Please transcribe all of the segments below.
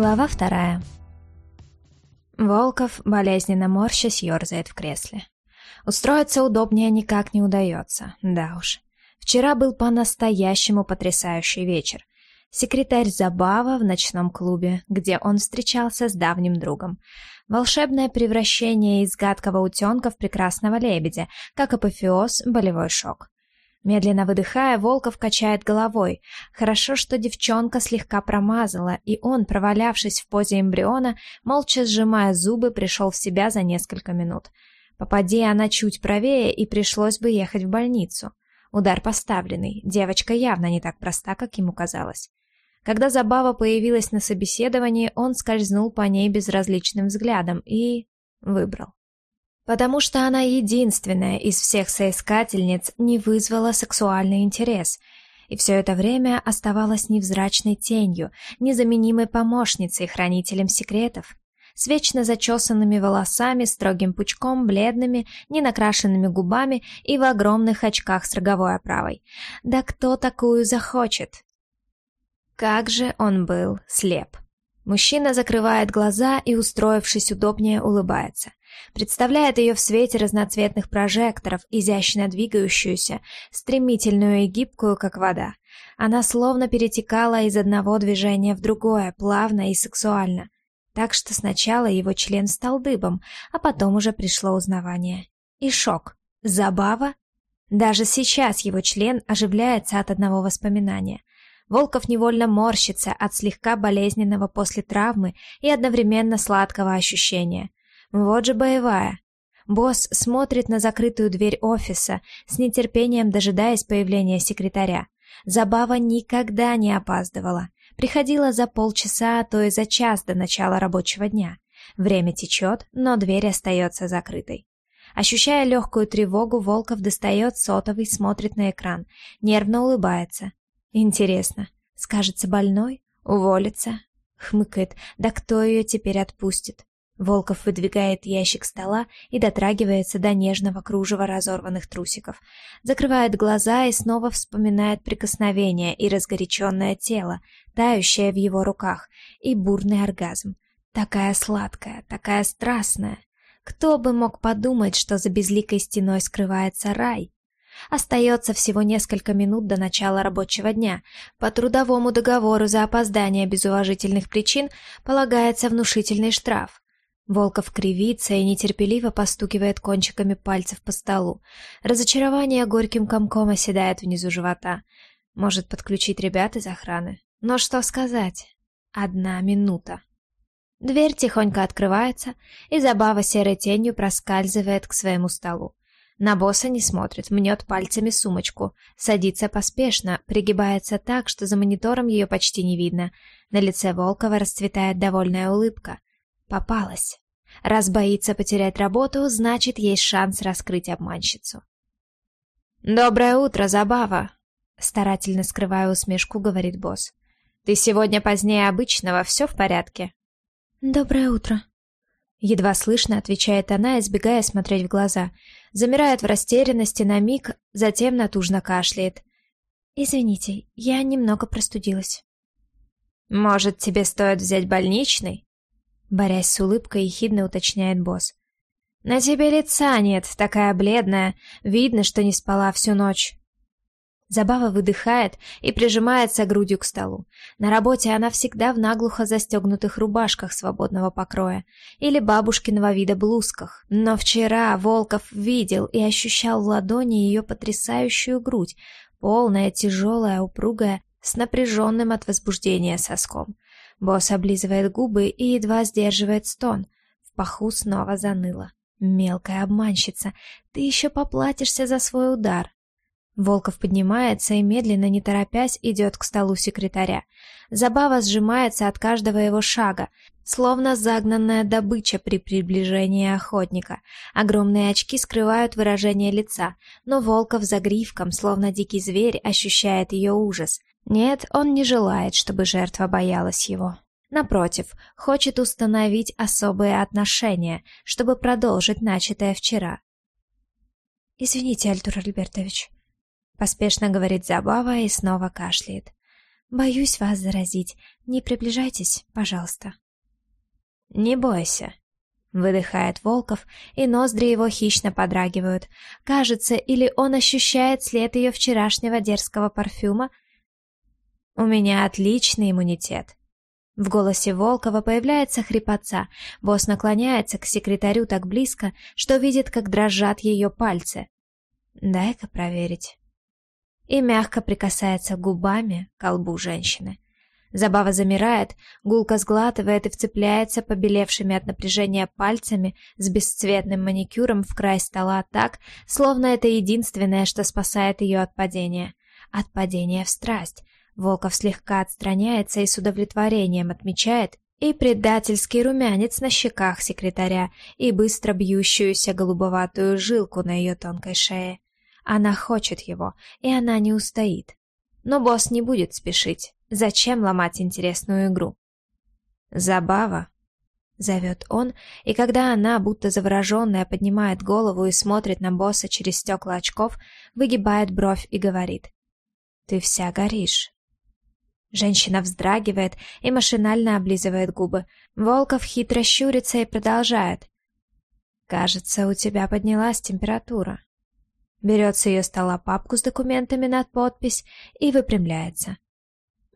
Глава вторая. Волков, болезненно морщась, ерзает в кресле. Устроиться удобнее никак не удается, да уж. Вчера был по-настоящему потрясающий вечер. Секретарь Забава в ночном клубе, где он встречался с давним другом. Волшебное превращение из гадкого утенка в прекрасного лебедя, как апофеоз, болевой шок. Медленно выдыхая, Волков качает головой. Хорошо, что девчонка слегка промазала, и он, провалявшись в позе эмбриона, молча сжимая зубы, пришел в себя за несколько минут. Попади она чуть правее, и пришлось бы ехать в больницу. Удар поставленный, девочка явно не так проста, как ему казалось. Когда Забава появилась на собеседовании, он скользнул по ней безразличным взглядом и... выбрал потому что она единственная из всех соискательниц не вызвала сексуальный интерес, и все это время оставалась невзрачной тенью, незаменимой помощницей, хранителем секретов, с вечно зачесанными волосами, строгим пучком, бледными, ненакрашенными губами и в огромных очках с роговой оправой. Да кто такую захочет? Как же он был слеп. Мужчина закрывает глаза и, устроившись удобнее, улыбается. Представляет ее в свете разноцветных прожекторов, изящно двигающуюся, стремительную и гибкую, как вода. Она словно перетекала из одного движения в другое, плавно и сексуально. Так что сначала его член стал дыбом, а потом уже пришло узнавание. И шок. Забава? Даже сейчас его член оживляется от одного воспоминания. Волков невольно морщится от слегка болезненного после травмы и одновременно сладкого ощущения. Вот же боевая. Босс смотрит на закрытую дверь офиса, с нетерпением дожидаясь появления секретаря. Забава никогда не опаздывала. Приходила за полчаса, а то и за час до начала рабочего дня. Время течет, но дверь остается закрытой. Ощущая легкую тревогу, Волков достает сотовый, смотрит на экран, нервно улыбается. Интересно, скажется больной? Уволится? Хмыкает, да кто ее теперь отпустит? Волков выдвигает ящик стола и дотрагивается до нежного кружева разорванных трусиков. Закрывает глаза и снова вспоминает прикосновение и разгоряченное тело, тающее в его руках, и бурный оргазм. Такая сладкая, такая страстная. Кто бы мог подумать, что за безликой стеной скрывается рай? Остается всего несколько минут до начала рабочего дня. По трудовому договору за опоздание без уважительных причин полагается внушительный штраф. Волков кривится и нетерпеливо постукивает кончиками пальцев по столу. Разочарование горьким комком оседает внизу живота. Может подключить ребят из охраны. Но что сказать? Одна минута. Дверь тихонько открывается, и забава серой тенью проскальзывает к своему столу. На босса не смотрит, мнет пальцами сумочку, садится поспешно, пригибается так, что за монитором ее почти не видно. На лице Волкова расцветает довольная улыбка. Попалась. Раз боится потерять работу, значит, есть шанс раскрыть обманщицу. «Доброе утро, Забава!» Старательно скрывая усмешку, говорит босс. «Ты сегодня позднее обычного, все в порядке?» «Доброе утро!» Едва слышно, отвечает она, избегая смотреть в глаза. Замирает в растерянности на миг, затем натужно кашляет. «Извините, я немного простудилась». «Может, тебе стоит взять больничный?» Борясь с улыбкой, ехидно уточняет босс. «На тебе лица нет, такая бледная. Видно, что не спала всю ночь». Забава выдыхает и прижимается грудью к столу. На работе она всегда в наглухо застегнутых рубашках свободного покроя или бабушкиного вида блузках. Но вчера Волков видел и ощущал в ладони ее потрясающую грудь, полная, тяжелая, упругая, с напряженным от возбуждения соском. Босс облизывает губы и едва сдерживает стон. В паху снова заныло. «Мелкая обманщица, ты еще поплатишься за свой удар!» Волков поднимается и медленно, не торопясь, идет к столу секретаря. Забава сжимается от каждого его шага, словно загнанная добыча при приближении охотника. Огромные очки скрывают выражение лица, но Волков за гривком, словно дикий зверь, ощущает ее ужас. Нет, он не желает, чтобы жертва боялась его. Напротив, хочет установить особые отношения, чтобы продолжить начатое вчера. «Извините, Альтур Альбертович», — поспешно говорит Забава и снова кашляет. Боюсь вас заразить. Не приближайтесь, пожалуйста. Не бойся. Выдыхает Волков, и ноздри его хищно подрагивают. Кажется, или он ощущает след ее вчерашнего дерзкого парфюма. У меня отличный иммунитет. В голосе Волкова появляется хрипотца. Босс наклоняется к секретарю так близко, что видит, как дрожат ее пальцы. Дай-ка проверить. И мягко прикасается губами к колбу женщины. Забава замирает, гулко сглатывает и вцепляется побелевшими от напряжения пальцами с бесцветным маникюром в край стола так, словно это единственное, что спасает ее от падения. От падения в страсть. Волков слегка отстраняется и с удовлетворением отмечает и предательский румянец на щеках секретаря, и быстро бьющуюся голубоватую жилку на ее тонкой шее. Она хочет его, и она не устоит. Но босс не будет спешить. Зачем ломать интересную игру? «Забава», — зовет он, и когда она, будто завороженная, поднимает голову и смотрит на босса через стекла очков, выгибает бровь и говорит. «Ты вся горишь». Женщина вздрагивает и машинально облизывает губы. Волков хитро щурится и продолжает. «Кажется, у тебя поднялась температура». Берет с ее стола папку с документами над подпись и выпрямляется.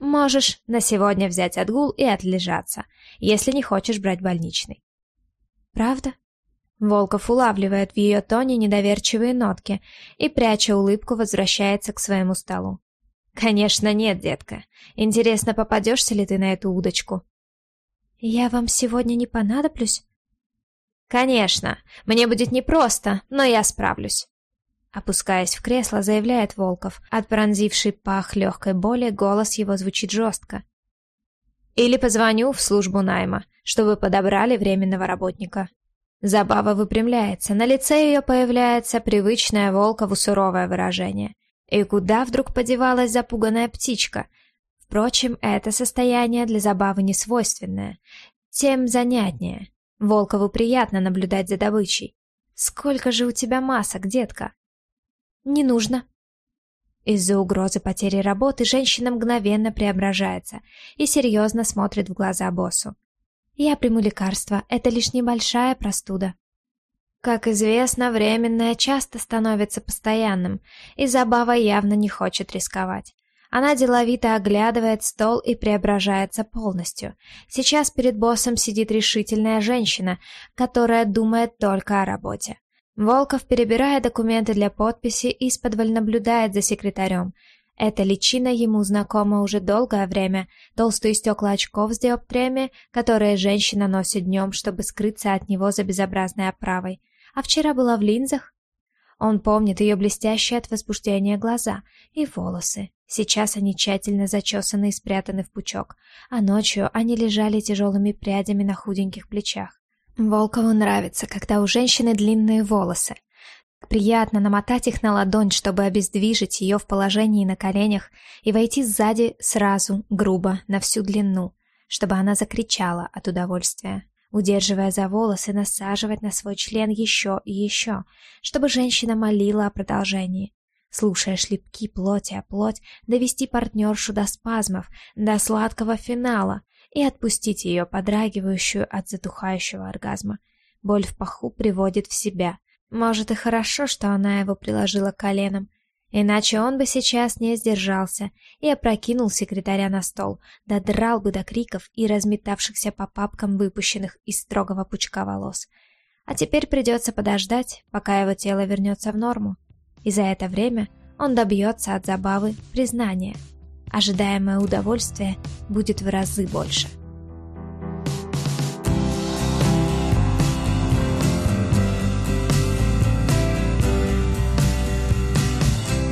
«Можешь на сегодня взять отгул и отлежаться, если не хочешь брать больничный». «Правда?» Волков улавливает в ее тоне недоверчивые нотки и, пряча улыбку, возвращается к своему столу. «Конечно нет, детка. Интересно, попадешься ли ты на эту удочку?» «Я вам сегодня не понадоблюсь?» «Конечно. Мне будет непросто, но я справлюсь». Опускаясь в кресло, заявляет Волков. От пронзившей пах легкой боли голос его звучит жестко. «Или позвоню в службу найма, чтобы подобрали временного работника». Забава выпрямляется, на лице ее появляется привычное Волкову суровое выражение. И куда вдруг подевалась запуганная птичка? Впрочем, это состояние для Забавы не свойственное. Тем занятнее. Волкову приятно наблюдать за добычей. «Сколько же у тебя масок, детка?» «Не нужно». Из-за угрозы потери работы женщина мгновенно преображается и серьезно смотрит в глаза боссу. «Я приму лекарство, это лишь небольшая простуда». Как известно, временное часто становится постоянным, и Забава явно не хочет рисковать. Она деловито оглядывает стол и преображается полностью. Сейчас перед боссом сидит решительная женщина, которая думает только о работе. Волков, перебирая документы для подписи, из-под наблюдает за секретарем. Эта личина ему знакома уже долгое время, толстые стекла очков с диоптриями, которые женщина носит днем, чтобы скрыться от него за безобразной оправой. А вчера была в линзах. Он помнит ее блестящие от возбуждения глаза и волосы. Сейчас они тщательно зачесаны и спрятаны в пучок, а ночью они лежали тяжелыми прядями на худеньких плечах. Волкову нравится, когда у женщины длинные волосы. Приятно намотать их на ладонь, чтобы обездвижить ее в положении на коленях и войти сзади сразу, грубо, на всю длину, чтобы она закричала от удовольствия, удерживая за волосы, насаживать на свой член еще и еще, чтобы женщина молила о продолжении. Слушая шлепки плоти о плоть, довести партнершу до спазмов, до сладкого финала, и отпустить ее, подрагивающую от затухающего оргазма. Боль в паху приводит в себя. Может и хорошо, что она его приложила коленом, иначе он бы сейчас не сдержался и опрокинул секретаря на стол, додрал бы до криков и разметавшихся по папкам выпущенных из строгого пучка волос. А теперь придется подождать, пока его тело вернется в норму. И за это время он добьется от забавы признания – ожидаемое удовольствие будет в разы больше.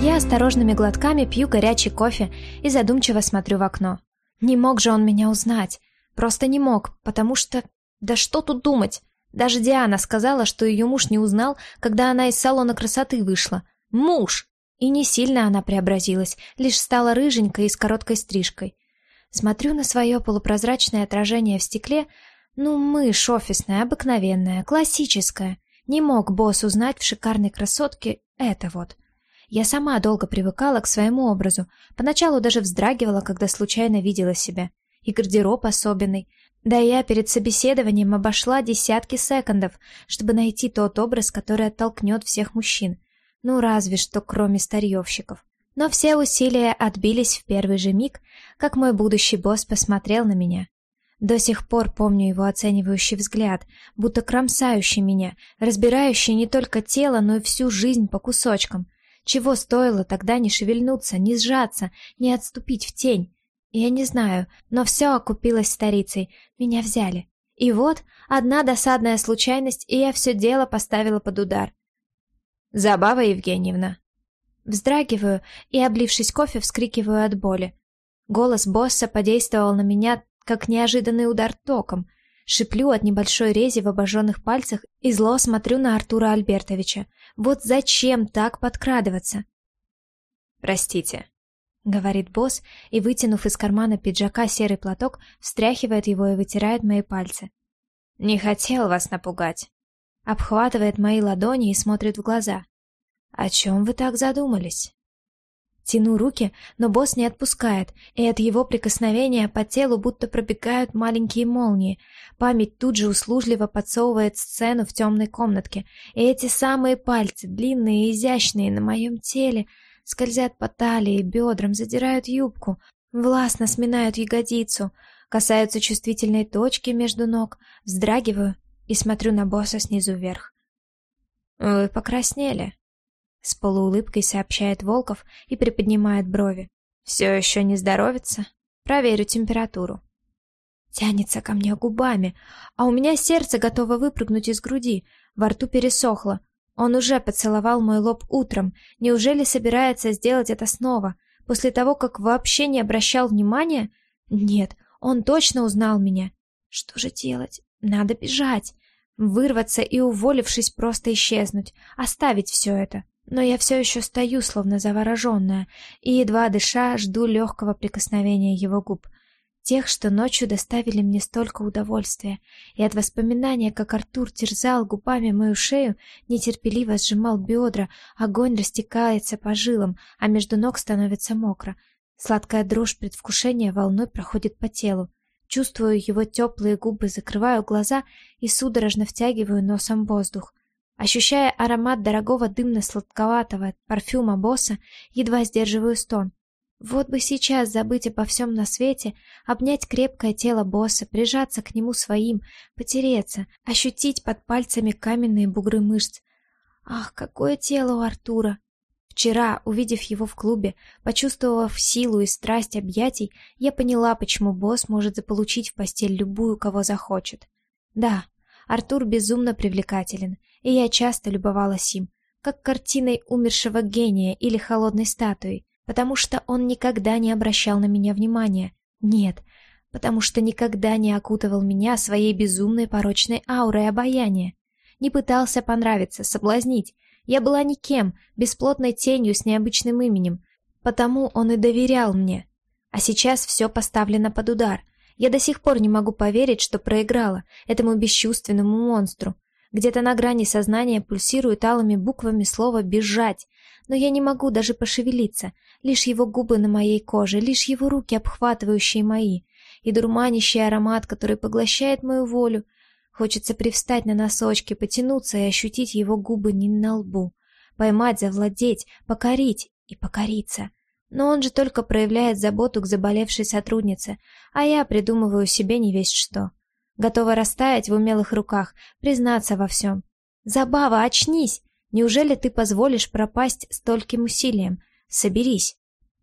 Я осторожными глотками пью горячий кофе и задумчиво смотрю в окно. Не мог же он меня узнать. Просто не мог, потому что... Да что тут думать? Даже Диана сказала, что ее муж не узнал, когда она из салона красоты вышла. Муж! И не сильно она преобразилась, лишь стала рыженькой и с короткой стрижкой. Смотрю на свое полупрозрачное отражение в стекле. Ну, мышь офисная, обыкновенная, классическая. Не мог босс узнать в шикарной красотке это вот. Я сама долго привыкала к своему образу, поначалу даже вздрагивала, когда случайно видела себя. И гардероб особенный. Да я перед собеседованием обошла десятки секондов, чтобы найти тот образ, который оттолкнет всех мужчин. Ну, разве что кроме старьевщиков. Но все усилия отбились в первый же миг, как мой будущий босс посмотрел на меня. До сих пор помню его оценивающий взгляд, будто кромсающий меня, разбирающий не только тело, но и всю жизнь по кусочкам. Чего стоило тогда не шевельнуться, не сжаться, не отступить в тень? Я не знаю, но все окупилось старицей, меня взяли. И вот, одна досадная случайность, и я все дело поставила под удар. «Забава Евгеньевна!» Вздрагиваю и, облившись кофе, вскрикиваю от боли. Голос босса подействовал на меня, как неожиданный удар током. Шиплю от небольшой рези в обожженных пальцах и зло смотрю на Артура Альбертовича. Вот зачем так подкрадываться? «Простите», — говорит босс и, вытянув из кармана пиджака серый платок, встряхивает его и вытирает мои пальцы. «Не хотел вас напугать». Обхватывает мои ладони и смотрит в глаза. «О чем вы так задумались?» Тяну руки, но босс не отпускает, и от его прикосновения по телу будто пробегают маленькие молнии. Память тут же услужливо подсовывает сцену в темной комнатке, и эти самые пальцы, длинные и изящные, на моем теле, скользят по талии, бедрам, задирают юбку, властно сминают ягодицу, касаются чувствительной точки между ног, вздрагиваю и смотрю на босса снизу вверх. «Вы покраснели», с полуулыбкой сообщает Волков и приподнимает брови. Все еще не здоровится? Проверю температуру. Тянется ко мне губами, а у меня сердце готово выпрыгнуть из груди, во рту пересохло. Он уже поцеловал мой лоб утром. Неужели собирается сделать это снова? После того, как вообще не обращал внимания? Нет, он точно узнал меня. Что же делать? Надо бежать. Вырваться и, уволившись, просто исчезнуть. Оставить все это. Но я все еще стою, словно завороженная, и, едва дыша, жду легкого прикосновения его губ. Тех, что ночью доставили мне столько удовольствия, и от воспоминания, как Артур терзал губами мою шею, нетерпеливо сжимал бедра, огонь растекается по жилам, а между ног становится мокро. Сладкая дрожь предвкушения волной проходит по телу. Чувствую его теплые губы, закрываю глаза и судорожно втягиваю носом воздух. Ощущая аромат дорогого дымно-сладковатого парфюма босса, едва сдерживаю стон. Вот бы сейчас забыть обо всем на свете, обнять крепкое тело босса, прижаться к нему своим, потереться, ощутить под пальцами каменные бугры мышц. Ах, какое тело у Артура! Вчера, увидев его в клубе, почувствовав силу и страсть объятий, я поняла, почему босс может заполучить в постель любую, кого захочет. Да, Артур безумно привлекателен, и я часто любовалась им, как картиной умершего гения или холодной статуей, потому что он никогда не обращал на меня внимания. Нет, потому что никогда не окутывал меня своей безумной порочной аурой обаяния. Не пытался понравиться, соблазнить. Я была никем, бесплотной тенью с необычным именем, потому он и доверял мне. А сейчас все поставлено под удар. Я до сих пор не могу поверить, что проиграла этому бесчувственному монстру, где-то на грани сознания пульсирует алыми буквами слово «бежать», но я не могу даже пошевелиться, лишь его губы на моей коже, лишь его руки, обхватывающие мои, и дурманящий аромат, который поглощает мою волю. Хочется привстать на носочки, потянуться и ощутить его губы не на лбу, поймать, завладеть, покорить и покориться. Но он же только проявляет заботу к заболевшей сотруднице, а я придумываю себе не весть что готова растаять в умелых руках, признаться во всем. «Забава, очнись! Неужели ты позволишь пропасть стольким усилием? Соберись!»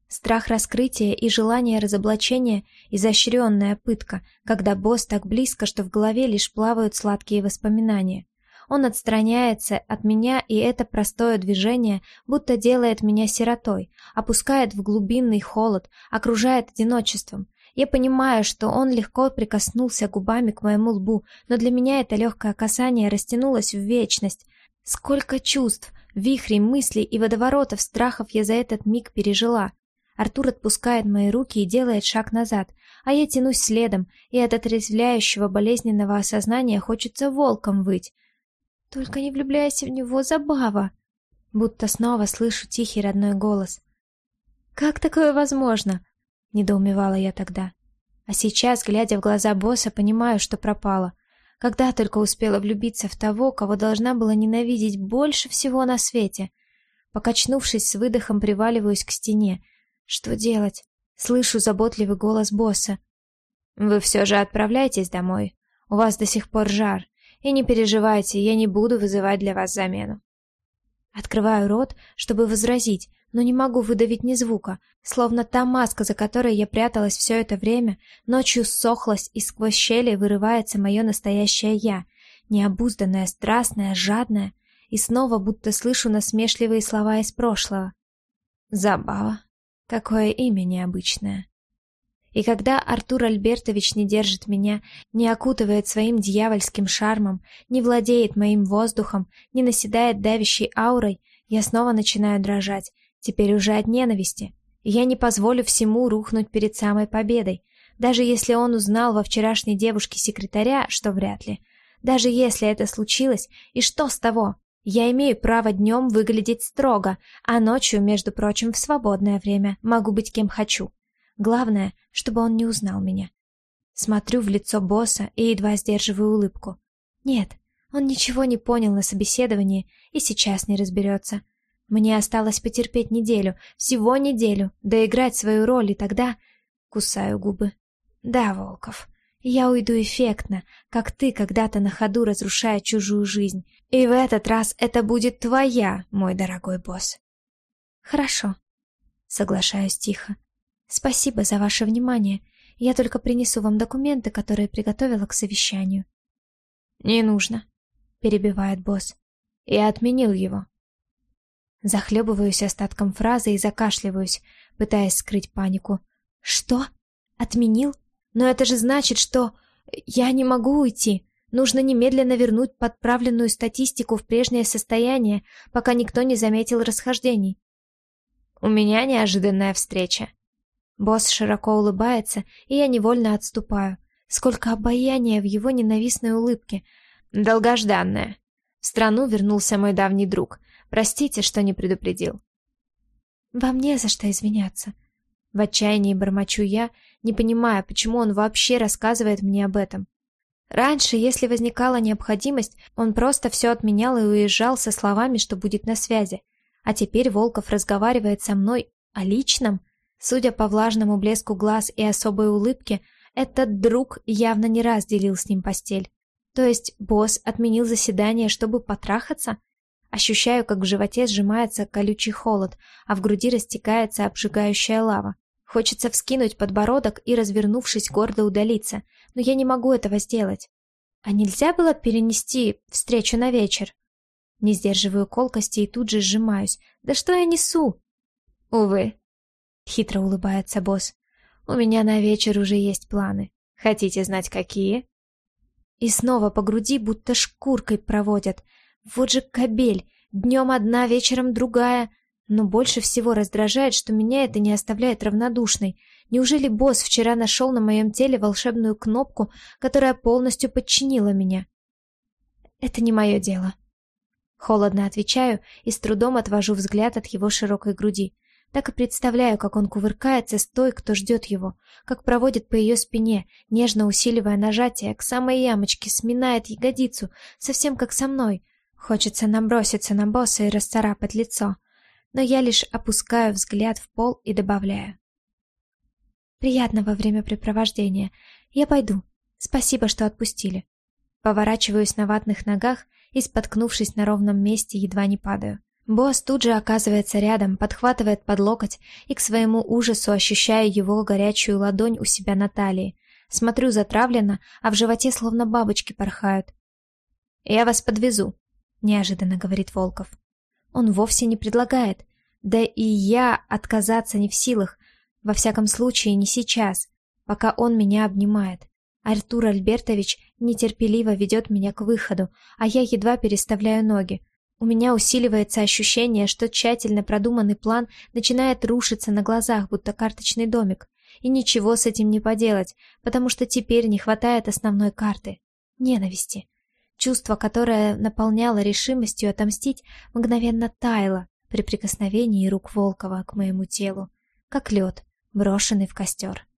Страх раскрытия и желание разоблачения — изощренная пытка, когда босс так близко, что в голове лишь плавают сладкие воспоминания. Он отстраняется от меня, и это простое движение будто делает меня сиротой, опускает в глубинный холод, окружает одиночеством. Я понимаю, что он легко прикоснулся губами к моему лбу, но для меня это легкое касание растянулось в вечность. Сколько чувств, вихрей мыслей и водоворотов страхов я за этот миг пережила. Артур отпускает мои руки и делает шаг назад, а я тянусь следом, и от отрезвляющего болезненного осознания хочется волком выть. Только не влюбляйся в него, забава. будто снова слышу тихий родной голос. «Как такое возможно?» — недоумевала я тогда. А сейчас, глядя в глаза босса, понимаю, что пропала. Когда только успела влюбиться в того, кого должна была ненавидеть больше всего на свете. Покачнувшись с выдохом, приваливаюсь к стене. Что делать? Слышу заботливый голос босса. «Вы все же отправляйтесь домой. У вас до сих пор жар. И не переживайте, я не буду вызывать для вас замену». Открываю рот, чтобы возразить, но не могу выдавить ни звука, словно та маска, за которой я пряталась все это время, ночью ссохлась и сквозь щели вырывается мое настоящее «я», необузданное, страстное, жадное, и снова будто слышу насмешливые слова из прошлого. Забава. Какое имя необычное. И когда Артур Альбертович не держит меня, не окутывает своим дьявольским шармом, не владеет моим воздухом, не наседает давящей аурой, я снова начинаю дрожать, теперь уже от ненависти. Я не позволю всему рухнуть перед самой победой, даже если он узнал во вчерашней девушке секретаря, что вряд ли. Даже если это случилось, и что с того? Я имею право днем выглядеть строго, а ночью, между прочим, в свободное время могу быть кем хочу. Главное, чтобы он не узнал меня. Смотрю в лицо босса и едва сдерживаю улыбку. Нет, он ничего не понял на собеседовании и сейчас не разберется. Мне осталось потерпеть неделю, всего неделю, доиграть свою роль, и тогда... Кусаю губы. Да, Волков, я уйду эффектно, как ты когда-то на ходу разрушая чужую жизнь. И в этот раз это будет твоя, мой дорогой босс. Хорошо. Соглашаюсь тихо. Спасибо за ваше внимание. Я только принесу вам документы, которые приготовила к совещанию. Не нужно, перебивает босс. Я отменил его. Захлебываюсь остатком фразы и закашливаюсь, пытаясь скрыть панику. Что? Отменил? Но это же значит, что я не могу уйти. Нужно немедленно вернуть подправленную статистику в прежнее состояние, пока никто не заметил расхождений. У меня неожиданная встреча. Босс широко улыбается, и я невольно отступаю. Сколько обаяния в его ненавистной улыбке. Долгожданная. В страну вернулся мой давний друг. Простите, что не предупредил. Вам не за что извиняться. В отчаянии бормочу я, не понимая, почему он вообще рассказывает мне об этом. Раньше, если возникала необходимость, он просто все отменял и уезжал со словами, что будет на связи. А теперь Волков разговаривает со мной о личном, Судя по влажному блеску глаз и особой улыбке, этот друг явно не раз делил с ним постель. То есть босс отменил заседание, чтобы потрахаться? Ощущаю, как в животе сжимается колючий холод, а в груди растекается обжигающая лава. Хочется вскинуть подбородок и, развернувшись, гордо удалиться, но я не могу этого сделать. А нельзя было перенести встречу на вечер? Не сдерживаю колкости и тут же сжимаюсь. Да что я несу? Увы, Хитро улыбается босс. У меня на вечер уже есть планы. Хотите знать, какие? И снова по груди будто шкуркой проводят. Вот же кобель. Днем одна, вечером другая. Но больше всего раздражает, что меня это не оставляет равнодушной. Неужели босс вчера нашел на моем теле волшебную кнопку, которая полностью подчинила меня? Это не мое дело. Холодно отвечаю и с трудом отвожу взгляд от его широкой груди. Так и представляю, как он кувыркается с той, кто ждет его, как проводит по ее спине, нежно усиливая нажатие, к самой ямочке сминает ягодицу, совсем как со мной. Хочется наброситься на босса и расцарапать лицо, но я лишь опускаю взгляд в пол и добавляю. Приятного времяпрепровождения. Я пойду. Спасибо, что отпустили. Поворачиваюсь на ватных ногах и, споткнувшись на ровном месте, едва не падаю. Босс тут же оказывается рядом, подхватывает под локоть и к своему ужасу ощущаю его горячую ладонь у себя на талии. Смотрю затравленно, а в животе словно бабочки порхают. «Я вас подвезу», — неожиданно говорит Волков. Он вовсе не предлагает. Да и я отказаться не в силах, во всяком случае не сейчас, пока он меня обнимает. Артур Альбертович нетерпеливо ведет меня к выходу, а я едва переставляю ноги. У меня усиливается ощущение, что тщательно продуманный план начинает рушиться на глазах, будто карточный домик. И ничего с этим не поделать, потому что теперь не хватает основной карты — ненависти. Чувство, которое наполняло решимостью отомстить, мгновенно таяло при прикосновении рук Волкова к моему телу, как лед, брошенный в костер.